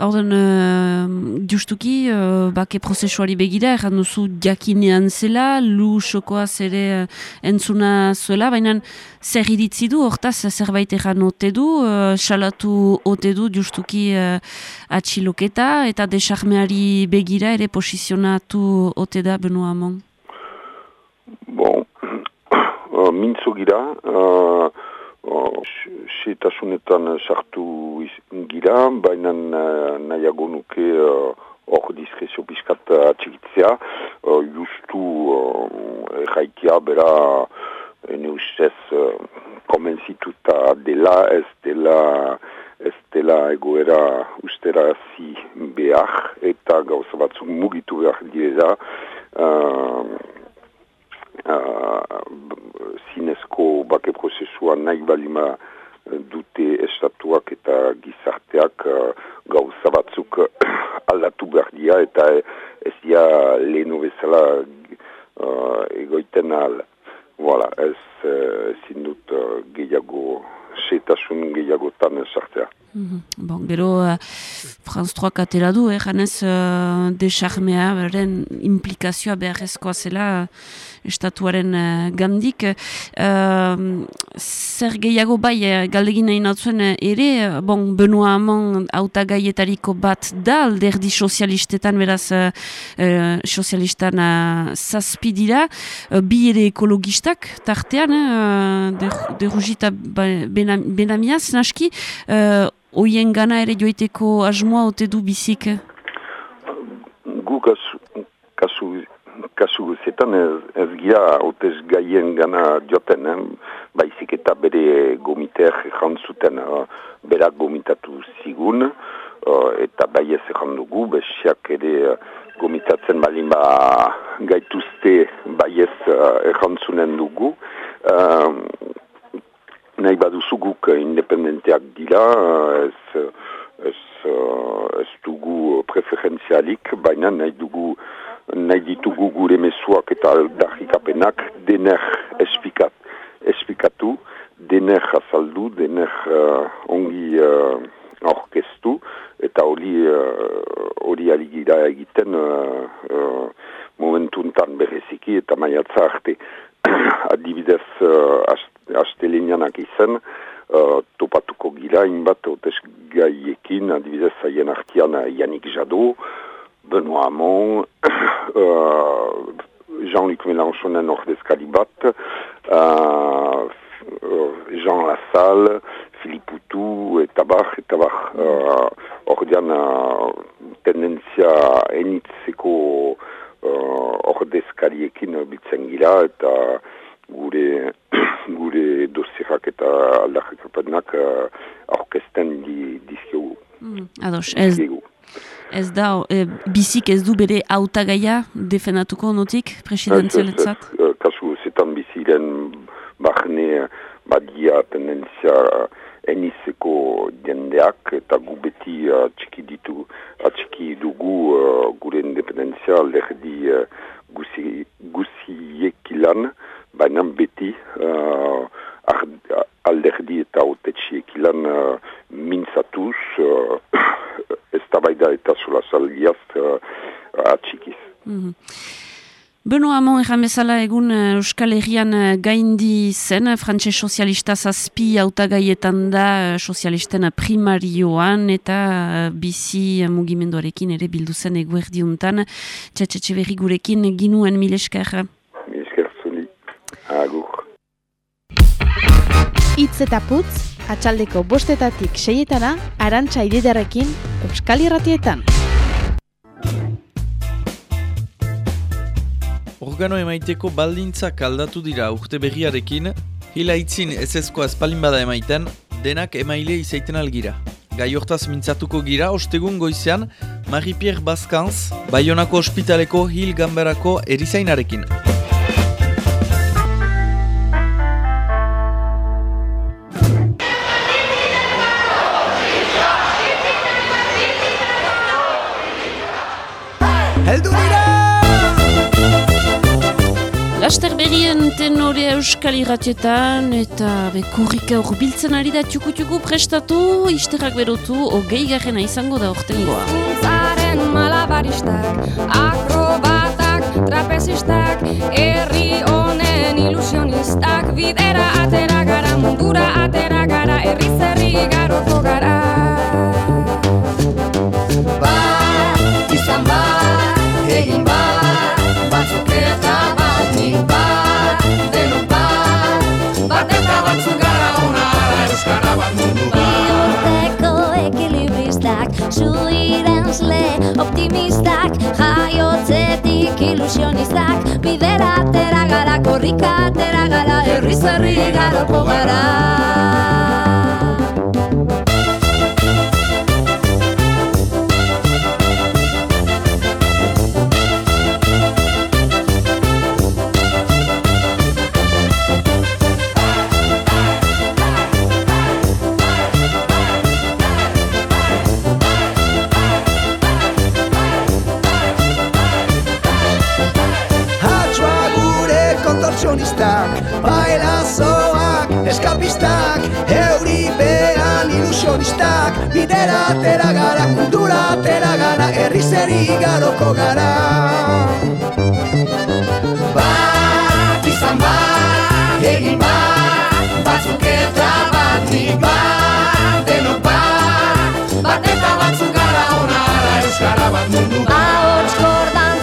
Speaker 1: uh, justuki, uh, bake prozesuari begira, erran duzu diakinean zela, lu xokoaz ere uh, entzuna zuela, baina zer iritzi du, hortaz zerbait erran ote du, uh, ote du justuki uh, atxiloketa, eta desarmeari begira ere posizionatu ote da Benoa Amon?
Speaker 12: Bon, uh, mintzo gira, uh, uh, sartu gira, baina uh, nahiago nuke hor uh, diskrezio piskat atxikitzea, uh, justu uh, erraikia bera ene ustez uh, komenzituta dela, ez dela ez dela egoera ustera zi behar, eta gauza batzuk mugitu behar direla, uh, uh, zinezko bake prozesua nahi balima uh, dute estatuak eta gizarteak uh, gauza batzuk aldatu behar dia eta ez dia lehenu bezala uh, egoiten al. Voilà, ez eh, ezin dut eh, gehiago, setasun gehiagotan sartzea.
Speaker 1: Mhm. Bon, gero, uh, Franz 3 atera du, eh, janez, uh, desarmea, beren implikazioa beharrezkoa zela, estatuaren uh, gandik. Uh, zer gehiago bai, uh, galdegin nahi natzuen uh, ere, uh, bon, Benoa Amon autagaietariko bat da, alderdi sozialistetan, beraz, uh, uh, sozialistan uh, zazpi dira, uh, bi ere ekologistak, tartean, uh, derrugita de benamiaz, naski, uh, oien gana ere joiteko asmoa ote du bizik?
Speaker 12: Gu kasu, kasu kasu guzetan ez, ez gira hotez gaien gana joten, eh? baizik eta bere gomiteak jantzuten uh, berak gomitatu zigun, uh, eta bai ez dugu, besiak ere uh, gomitatzen balin ba gaituzte bai ez uh, dugu. Uh, nahi baduzu guk independenteak dira, uh, ez, ez, uh, ez dugu preferentzialik, baina nahi dugu nahi ditugu gure mezuak eta aldarrikapenak dener espikat, espikatu, dener azaldu, dener uh, ongi uh, orkestu, eta hori uh, hori aligira egiten uh, uh, momentuntan bereziki eta maiatza arte. Adibidez uh, astelenianak izan, uh, topatuko gira, inbat otez gaiekin, adibidez haien artian Yannick Jadot, Benoît Hamon, euh, Jean-Luc Mélenchonen ordezkari bat, uh, Jean Lassalle, Philippe Poutou, eta bar, eta bar, uh, ordean uh, tendentzia enitzeko uh, ordezkariekin bitzen gira, eta gure gure dosierak eta aldarrikapenak uh, orkesten di, dizkiogu.
Speaker 1: Mm, ados, ez, Ez da, e, bizik ez du bere autagaia defenatuko notik, presidenzialetzat?
Speaker 12: Kasu, zetan biziren bahne badia tendenzia enizeko jendeak eta gu beti atxiki ditu, atxiki dugu uh, gure independenzia lerdi uh, guzi, guziekilan, baina beti uh, alderdi eta otetxiek ilan uh, mintzatuz, uh, ez tabaida eta zula salgiaz uh, atxikiz.
Speaker 1: Mm -hmm. Beno Amon erran bezala egun uh, Euskal Herrian uh, gaindi zen, frantxe sozialista zazpi autagaietan da uh, sozialisten primarioan eta bizi mugimenduarekin ere bildu zen eguerdiuntan. Txetxetxe berri gurekin ginuen milesker.
Speaker 12: Milesker
Speaker 11: Itz eta putz, atxaldeko bostetatik seietana, arantxa ididarekin, Euskal Irratietan.
Speaker 6: Organo emaiteko baldintzak aldatu dira urte berriarekin, hila itzin ez ezkoa espalin bada emaiten, denak emaile izaiten algira. Gai hortaz mintzatuko gira, ostegun goizean, Marie-Pierre Baskanz, Bayonako ospitaleko hil gamberako erizainarekin.
Speaker 1: Heldu dira! Laster berien tenore euskal irratietan eta bekurrika urbiltzen ari da txuku prestatu, isterrak berotu, ogei garrena izango da ortengoa.
Speaker 13: Zaren malabaristak, akrobatak, trapezistak, herri honen ilusionistak, bidera atera gara, mundura atera gara, herri zerri garoko gara. Izan bat, egin bat, batzuk eta bat nik bat, denok bat, bat eta batzuk gara ara euskara bat mundu bat. Iorteko ekilibristak, suirenzle optimistak, jaiotzetik ilusionistak, bidera atera gara, korrika atera gara, herri zerri garoko gara.
Speaker 9: Atera gara, mundura atera gara Herri zeri garoko gara.
Speaker 13: Bat izan bat, egin bat Batzuk eta bat nik bat Denok bat, bat eta batzuk gara onara Euskara bat mundu bat.
Speaker 14: Ahots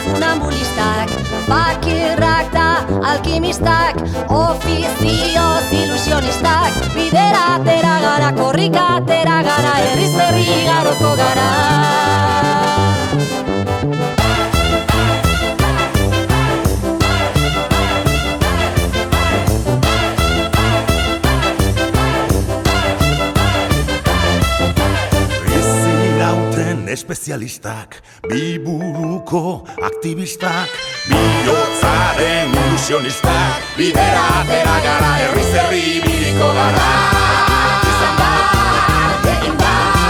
Speaker 14: funambulistak, bakirrak da alkimistak, ofizioz ilusionistak, bidera atera gara, korrika atera gara, herri zerri garoko gara.
Speaker 15: Espezialistak, biburuko aktivistak, bihotzaren ilusionistak, bidera atera gara, herri zerri biriko gara.
Speaker 13: Izan bat, egin bat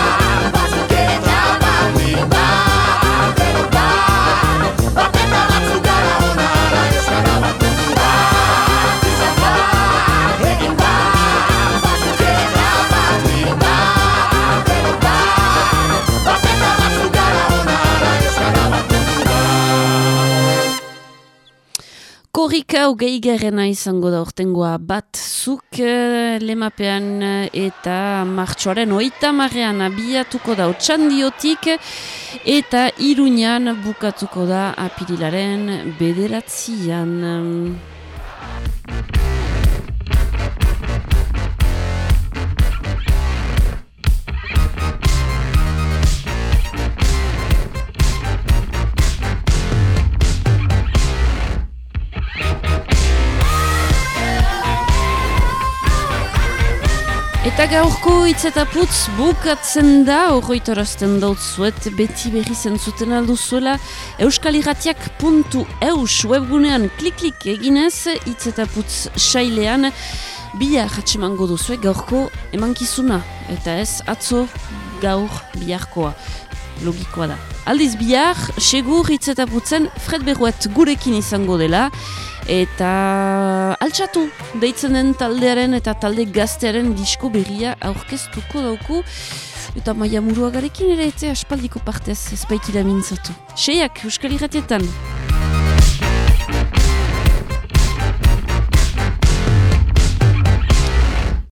Speaker 1: Korrika hogei gerrena izango da ortengoa bat zuk eh, lemapean eh, eta martxoaren oita marrean abiatuko da otxandiotik eta iruñan bukatuko da apirilaren bederatzian. Eta gaurko hitz eta putz bukatzen da, horroitarazten daut zuet, beti berri zentzuten alduzuela, euskaliratiak.eus webgunean klik-klik eginez, hitz eta putz sailean, bihar hatxemango duzue gaurko emankizuna, eta ez atzo gaur biharkoa, logikoa da. Aldiz bihar, segur hitz Fred Berruet gurekin izango dela, eta altxatu deitzen den taldearen eta talde gaztearen disko berria aurkeztuko dauku eta maia muruagarekin ere eta aspaldiko partez ez baitila mintzatu. Seiak, Euskal Irratietan!